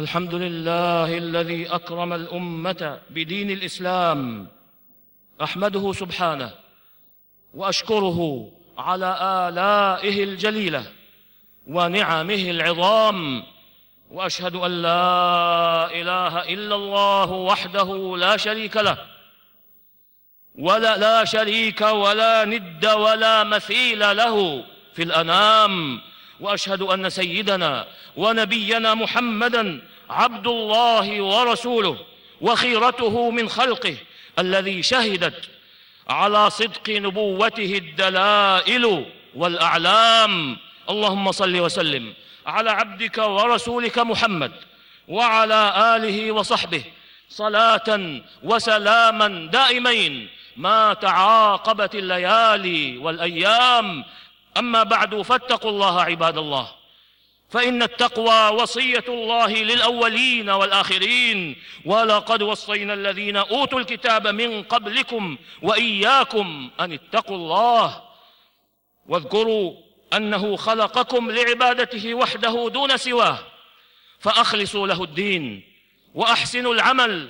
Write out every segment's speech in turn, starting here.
الحمد لله الذي أكرم الأمة بدين الإسلام. أحمده سبحانه وأشكره على آلائه الجليلة ونعمه العظام. وأشهد أن لا إله إلا الله وحده لا شريك له. ولا لا شريك ولا ند ولا مثيل له في الأنام. وأشهد أن سيدنا ونبينا محمدا عبد الله ورسوله وخيرته من خلقه الذي شهدت على صدق نبوته الدلائل والأعلام. اللهم صل وسلم على عبدك ورسولك محمد وعلى آله وصحبه صلاة وسلاما دائمين ما تعاقبت الليالي والأيام. أما بعد فاتقوا الله عباد الله. فإن التقوى وصية الله للأولين والآخرين. ولقد وصينا الذين أوتوا الكتاب من قبلكم وإياكم أن اتقوا الله. واذكروا أنه خلقكم لعبادته وحده دون سواه. فأخلصوا له الدين وأحسنوا العمل.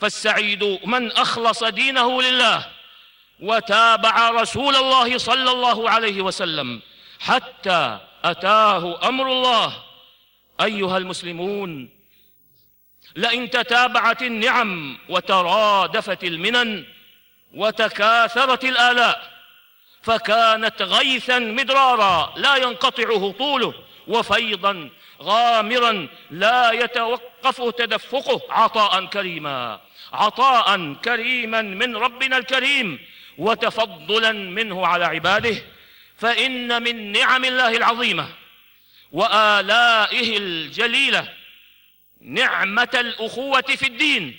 فالسعيد من أخلص دينه لله وتابع رسول الله صلى الله عليه وسلم حتى أتاه أمر الله. أيها المسلمون لئن تتابعت النعم وترادفت المنن وتكاثرت الآلاء فكانت غيثا مدرارا لا ينقطع هطوله وفيضا غامرا لا يتوقف تدفقه. عطاء كريما عطاء كريما من ربنا الكريم وتفضلا منه على عباده. فإن من نعم الله العظيمة وآلائه الجليلة نعمة الأخوة في الدين.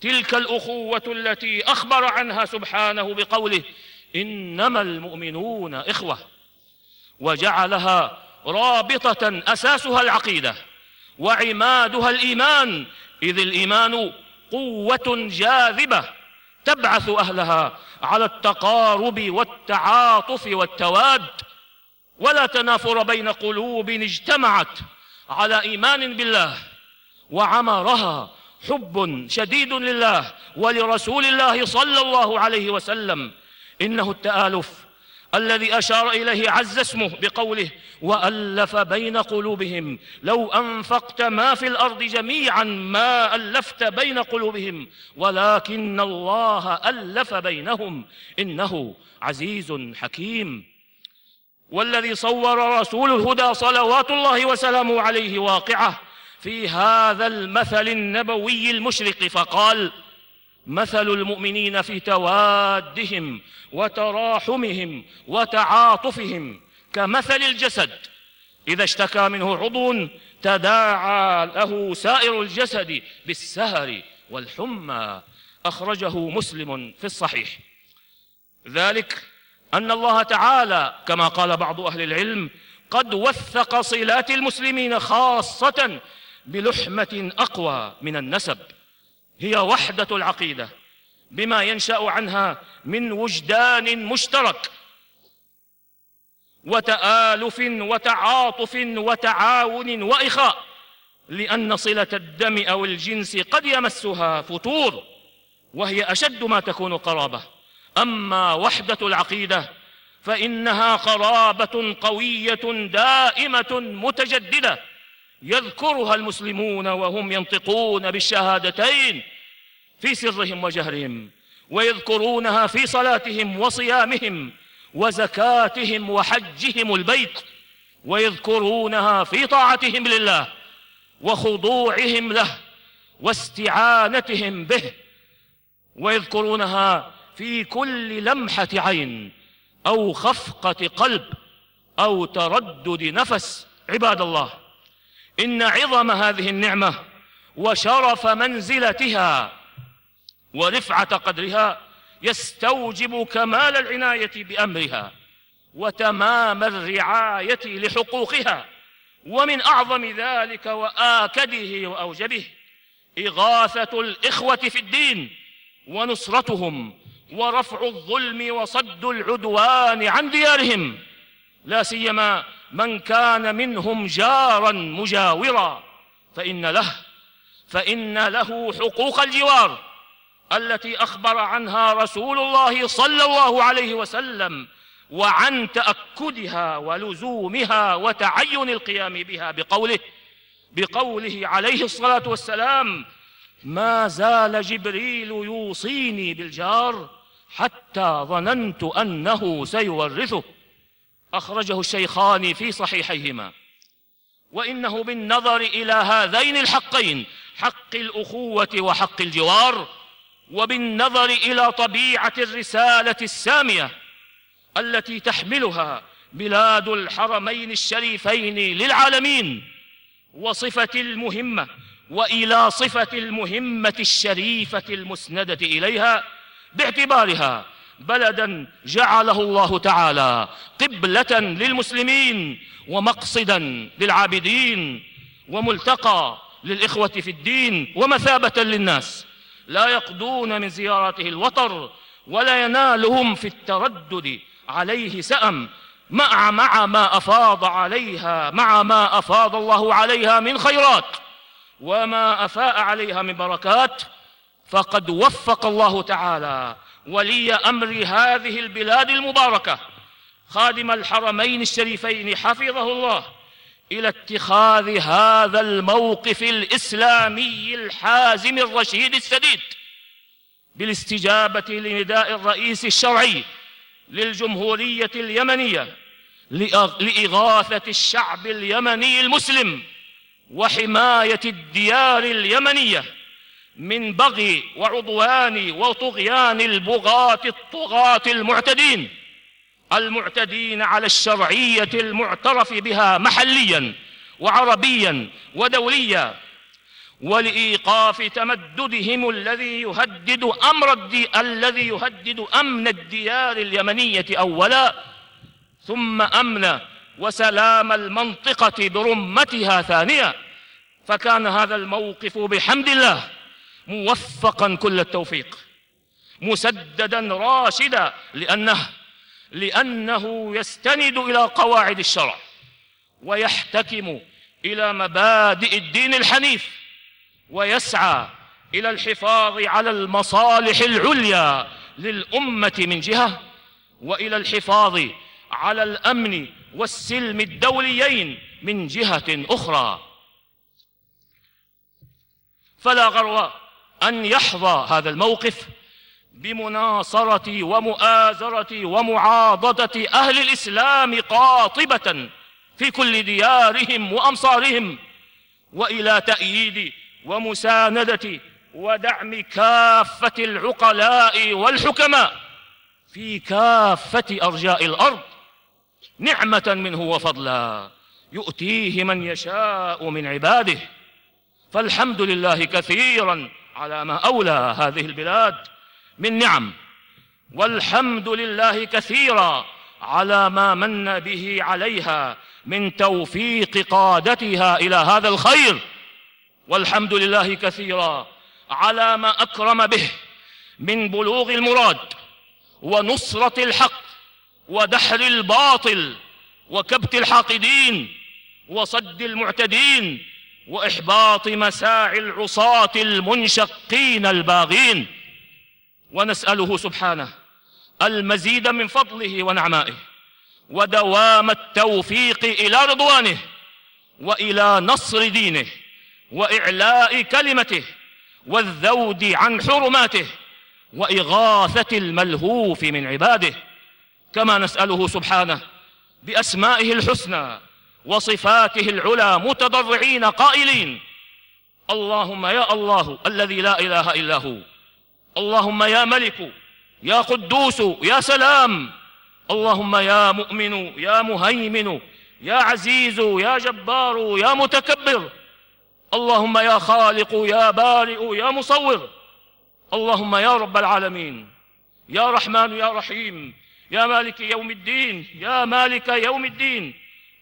تلك الأخوة التي أخبر عنها سبحانه بقوله إنما المؤمنون إخوة وجعلها رابطة أساسها العقيدة وعمادها الإيمان إذ الإيمان قوة جاذبة تبعث أهلها على التقارب والتعاطف والتواد. ولا تنافر بين قلوب اجتمعت على إيمان بالله وعمرها حب شديد لله ولرسول الله صلى الله عليه وسلم. إنه التآلف الذي أشار إليه عز اسمه بقوله وألف بين قلوبهم لو أنفقت ما في الأرض جميعا ما ألفت بين قلوبهم ولكن الله ألف بينهم إنه عزيز حكيم. والذي صور رسول الهدى صلوات الله وسلامه عليه واقعة في هذا المثل النبوي المشرق فقال مثل المؤمنين في توادهم وتراحمهم وتعاطفهم كمثل الجسد. إذا اشتكى منه عضو تداعى له سائر الجسد بالسهر والحمى. أخرجه مسلم في الصحيح. ذلك أن الله تعالى كما قال بعض أهل العلم قد وثق صلات المسلمين خاصة بلحمة أقوى من النسب. هي وحدة العقيدة بما ينشأ عنها من وجدان مشترك وتآلف وتعاطف وتعاون وإخاء لأن صلة الدم أو الجنس قد يمسها فتور وهي أشد ما تكون قرابة. أما وحدة العقيدة فإنها قرابة قوية دائمة متجددة. يذكرها المسلمون وهم ينطقون بالشهادتين في سرهم وجهرهم ويذكرونها في صلاتهم وصيامهم وزكاتهم وحجهم البيت ويذكرونها في طاعتهم لله وخضوعهم له واستعانتهم به ويذكرونها في كل لمحة عين أو خفقة قلب أو تردد نفس عباد الله. إن عظم هذه النعمة وشرف منزلتها ورفعة قدرها يستوجب كمال العناية بأمرها وتمام الرعاية لحقوقها. ومن أعظم ذلك وآكده وأوجبه إغاثة الإخوة في الدين ونصرتهم ورفع الظلم وصد العدوان عن ديارهم. لا سيما من كان منهم جارا مجاورا فإن له فإن له حقوق الجوار التي أخبر عنها رسول الله صلى الله عليه وسلم وعن تأكدها ولزومها وتعين القيام بها بقوله بقوله عليه الصلاة والسلام ما زال جبريل يوصيني بالجار حتى ظننت أنه سيورثه. أخرجه الشيخان في صحيحيهما. وإنه بالنظر إلى هذين الحقين حق الأخوة وحق الجوار وبالنظر إلى طبيعة الرسالة السامية التي تحملها بلاد الحرمين الشريفين للعالمين وصفة المهمة وإلى صفة المهمة الشريفة المسندة إليها باعتبارها بلدا جعله الله تعالى قبلة للمسلمين ومقصدا للعابدين وملتقى للإخوة في الدين ومثابة للناس. لا يقضون من زيارته الوطر ولا ينالهم في التردد عليه سأم. مع مع ما أفاض عليها مع ما أفاض الله عليها من خيرات. وما أفاء عليها من بركات فقد وفق الله تعالى. ولي أمر هذه البلاد المباركة. خادم الحرمين الشريفين حفظه الله إلى اتخاذ هذا الموقف الإسلامي الحازم الرشيد السديد بالاستجابة لنداء الرئيس الشرعي للجمهورية اليمنية لإغاثة الشعب اليمني المسلم وحماية الديار اليمنية من بغي وعضوان وطغيان البغاة الطغاة المعتدين. المعتدين على الشرعية المعترف بها محليا وعربيا ودوليا. ولإيقاف تمددهم الذي يهدد أمر الدي الذي يهدد أمن الديار اليمنية أولا. ثم أمن وسلام المنطقة برمتها ثانيا. فكان هذا الموقف بحمد الله. موفقا كل التوفيق. مسددا راشدا لأنه لأنه يستند إلى قواعد الشرع. ويحتكم إلى مبادئ الدين الحنيف. ويسعى إلى الحفاظ على المصالح العليا للأمة من جهة. وإلى الحفاظ على الأمن والسلم الدوليين من جهة أخرى. فلا غرو أن يحظى هذا الموقف بمناصرة ومؤازرة ومعاضدة أهل الإسلام قاطبة في كل ديارهم وأمصارهم وإلى تأييد ومساندة ودعم كافة العقلاء والحكماء في كافة أرجاء الأرض نعمة منه وفضلا يؤتيه من يشاء من عباده. فالحمد لله كثيرا على ما أولى هذه البلاد من نعم. والحمد لله كثيرا على ما من به عليها من توفيق قادتها إلى هذا الخير. والحمد لله كثيرا على ما أكرم به من بلوغ المراد ونصرة الحق ودحر الباطل وكبت الحاقدين وصد المعتدين وإحباط مساعي العصاة المنشقين الباغين. ونسأله سبحانه المزيد من فضله ونعمائه ودوام التوفيق إلى رضوانه وإلى نصر دينه وإعلاء كلمته والذود عن حرماته وإغاثة الملهوف من عباده. كما نسأله سبحانه بأسمائه الحسنى وصفاته العلى متضرعين قائلين. اللهم يا الله الذي لا إله إلا هو. اللهم يا ملك يا قدوس يا سلام. اللهم يا مؤمن يا مهيمن يا عزيز يا جبار يا متكبر. اللهم يا خالق يا بارئ يا مصور. اللهم يا رب العالمين. يا رحمن يا رحيم. يا مالك يوم الدين. يا مالك يوم الدين.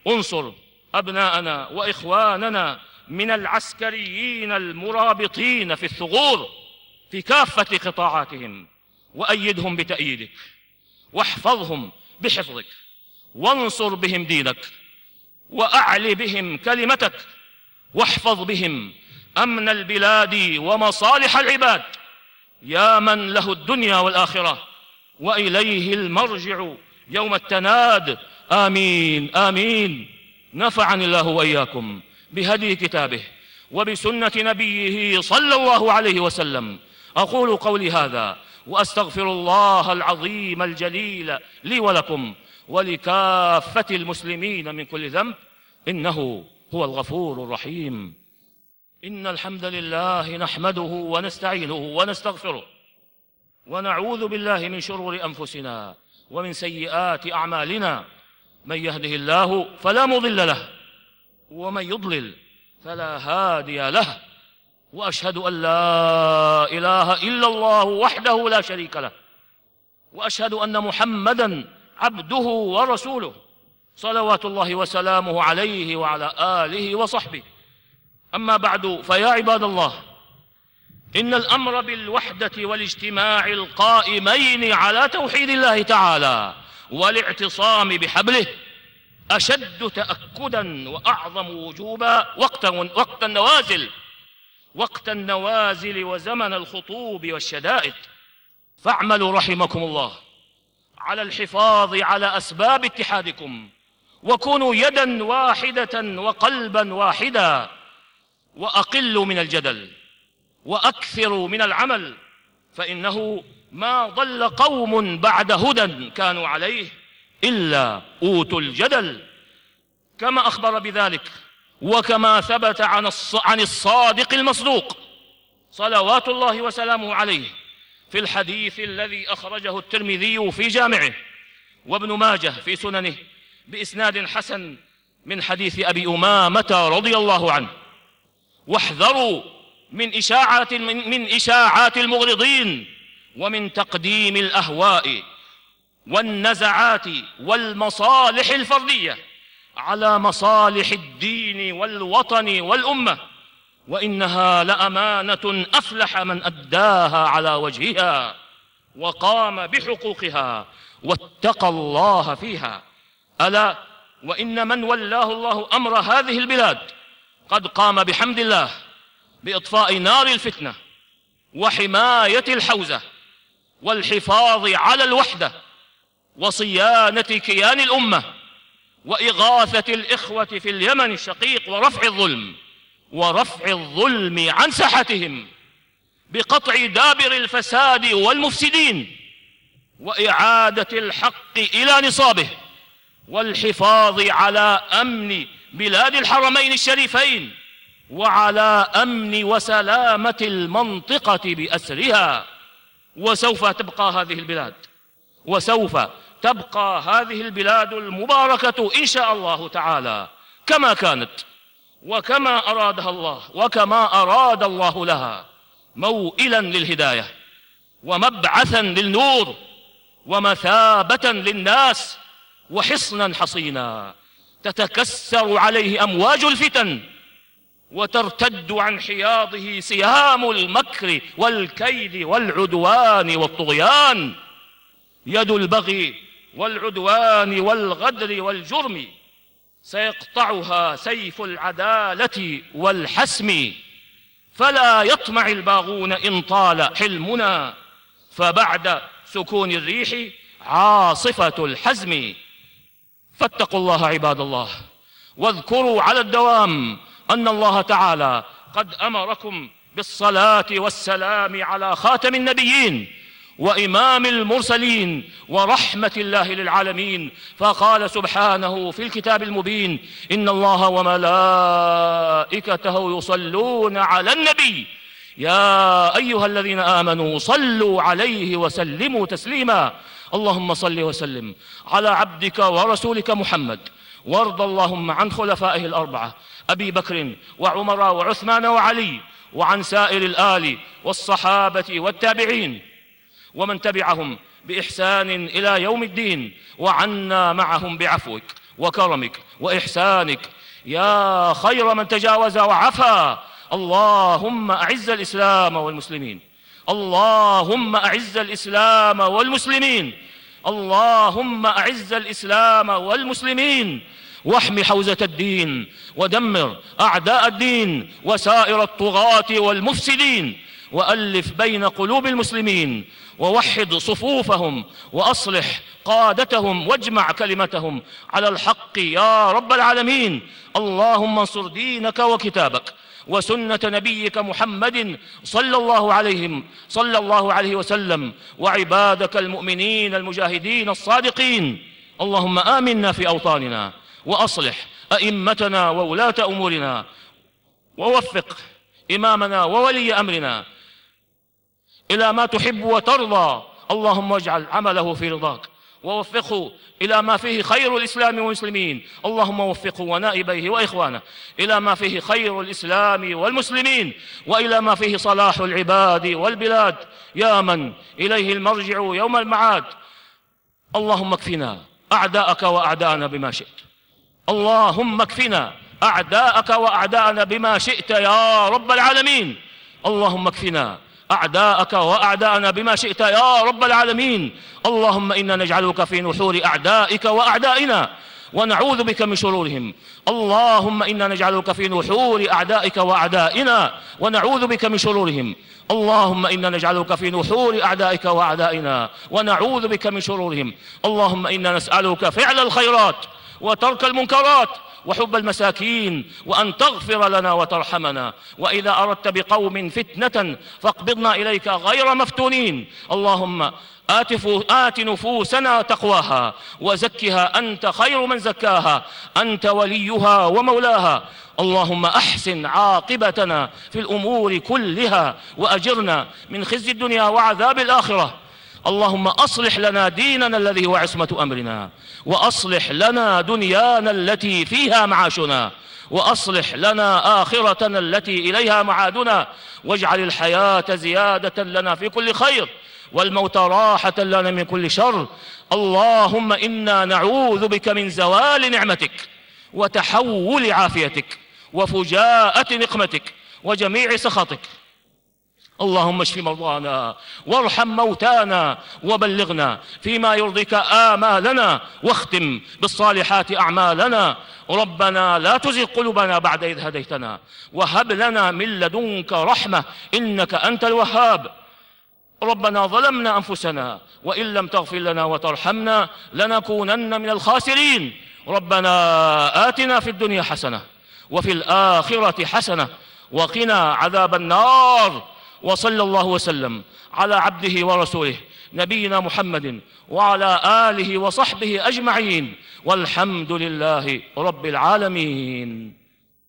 انصر أبناءنا وإخواننا من العسكريين المرابطين في الثغور في كافة قطاعاتهم وأيدهم بتأييدك واحفظهم بحفظك وانصر بهم دينك وأعل بهم كلمتك واحفظ بهم أمن البلاد ومصالح العباد. يا من له الدنيا والآخرة وإليه المرجع يوم التناد آمين آمين. نفعني الله وإياكم بهدي كتابه وبسنة نبيه صلى الله عليه وسلم. أقول قولي هذا وأستغفر الله العظيم الجليل لي ولكم ولكافة المسلمين من كل ذنب. إنه هو الغفور الرحيم. إن الحمد لله نحمده ونستعينه ونستغفره ونعوذ بالله من شرور أنفسنا ومن سيئات أعمالنا. من يهده الله فلا مضل له ومن يضلل فلا هادي له وأشهد أن لا إله إلا الله وحده لا شريك له وأشهد أن محمدا عبده ورسوله صلوات الله وسلامه عليه وعلى آله وصحبه. أما بعد فيا عباد الله إن الأمر بالوحدة والاجتماع القائمين على توحيد الله تعالى. والاعتصام بحبله أشد تأكدا وأعظم وجوبا وقت وقت النوازل وقت النوازل وزمن الخطوب والشدائد. فاعملوا رحمكم الله على الحفاظ على أسباب اتحادكم وكونوا يدا واحدة وقلبا واحدا وأقلوا من الجدل وأكثروا من العمل فإنه ما ضل قوم بعد هدى كانوا عليه إلا أوتوا الجدل. كما أخبر بذلك وكما ثبت عن عن الصادق المصدوق صلوات الله وسلامه عليه في الحديث الذي أخرجه الترمذي في جامعه وابن ماجه في سننه بإسناد حسن من حديث أبي أمامة رضي الله عنه. واحذروا من اشاعات من, من إشاعات المغرضين ومن تقديم الأهواء والنزعات والمصالح الفردية على مصالح الدين والوطن والأمة وإنها لأمانة أفلح من أداها على وجهها وقام بحقوقها واتقى الله فيها. ألا وإن من ولاه الله أمر هذه البلاد قد قام بحمد الله بإطفاء نار الفتنة وحماية الحوزة. والحفاظ على الوحدة وصيانة كيان الأمة وإغاثة الإخوة في اليمن الشقيق ورفع الظلم ورفع الظلم عن ساحتهم بقطع دابر الفساد والمفسدين وإعادة الحق إلى نصابه والحفاظ على أمن بلاد الحرمين الشريفين وعلى أمن وسلامة المنطقة بأسرها. وسوف تبقى هذه البلاد. وسوف تبقى هذه البلاد المباركة إن شاء الله تعالى. كما كانت وكما أرادها الله وكما أراد الله لها. موئلا للهداية ومبعثا للنور ومثابة للناس وحصنا حصينا. تتكسر عليه أمواج الفتن وترتد عن حياضه سهام المكر والكيد والعدوان والطغيان. يد البغي والعدوان والغدر والجرم. سيقطعها سيف العدالة والحسم. فلا يطمع الباغون إن طال حلمنا. فبعد سكون الريح عاصفة الحزم. فاتقوا الله عباد الله. واذكروا على الدوام أن الله تعالى قد أمركم بالصلاة والسلام على خاتم النبيين وإمام المرسلين ورحمة الله للعالمين. فقال سبحانه في الكتاب المبين إن الله وملائكته يصلون على النبي. يا أيها الذين آمنوا صلوا عليه وسلموا تسليما. اللهم صل وسلم على عبدك ورسولك محمد. وارض اللهم عن خلفائه الأربعة. أبي بكر وعمر وعثمان وعلي وعن سائر الآل والصحابة والتابعين ومن تبعهم بإحسان إلى يوم الدين وعنا معهم بعفوك وكرمك وإحسانك. يا خير من تجاوز وعفا. اللهم أعز الإسلام والمسلمين. اللهم أعز الإسلام والمسلمين. اللهم أعز الإسلام والمسلمين. واحم حوزة الدين ودمر أعداء الدين وسائر الطغاة والمفسدين وألف بين قلوب المسلمين ووحد صفوفهم وأصلح قادتهم واجمع كلمتهم على الحق يا رب العالمين. اللهم انصر دينك وكتابك وسنة نبيك محمد صلى الله عليهم صلى الله عليه وسلم وعبادك المؤمنين المجاهدين الصادقين. اللهم آمنا في أوطاننا. وأصلح أئمتنا وولاة أمورنا ووفق إمامنا وولي أمرنا إلى ما تحب وترضى. اللهم اجعل عمله في رضاك. ووفقه إلى ما فيه خير الإسلام والمسلمين. اللهم وفقه ونائبيه وإخوانه إلى ما فيه خير الإسلام والمسلمين. وإلى ما فيه صلاح العباد والبلاد. يا من إليه المرجع يوم المعاد. اللهم اكفنا أعداءك وأعداءنا بما شئت. اللهم اكفنا أعداءك وأعداءنا بما شئت يا رب العالمين. اللهم اكفنا أعداءك وأعداءنا بما شئت يا رب العالمين. اللهم إنا نجعلك في نحور أعدائك وأعدائنا ونعوذ بك من شرورهم. اللهم إنا نجعلك في نحور أعدائك وأعدائنا ونعوذ بك من شرورهم. اللهم إنا نجعلك في نحور أعدائك وأعدائنا ونعوذ بك من شرورهم. اللهم إنا نسألك فعل الخيرات وترك المنكرات وحب المساكين وأن تغفر لنا وترحمنا. وإذا أردت بقوم فتنة فاقبضنا إليك غير مفتونين. اللهم آت, نفوسنا تقواها وزكها أنت خير من زكاها. أنت وليها ومولاها. اللهم أحسن عاقبتنا في الأمور كلها وأجرنا من خزي الدنيا وعذاب الآخرة. اللهم أصلح لنا ديننا الذي هو عصمة أمرنا وأصلح لنا دنيانا التي فيها معاشنا وأصلح لنا آخرتنا التي إليها معادنا واجعل الحياة زيادة لنا في كل خير والموت راحة لنا من كل شر. اللهم إنا نعوذ بك من زوال نعمتك وتحول عافيتك وفجاءة نقمتك وجميع سخطك. اللهم اشف مرضانا وارحم موتانا وبلغنا فيما يرضيك آمالنا واختم بالصالحات أعمالنا. ربنا لا تزغ قلوبنا بعد إذ هديتنا وهب لنا من لدنك رحمة إنك أنت الوهاب. ربنا ظلمنا أنفسنا وإن لم تغفر لنا وترحمنا لنكونن من الخاسرين. ربنا آتنا في الدنيا حسنة وفي الآخرة حسنة وقنا عذاب النار. وصلى الله وسلم على عبده ورسوله نبينا محمد وعلى آله وصحبه أجمعين والحمد لله رب العالمين.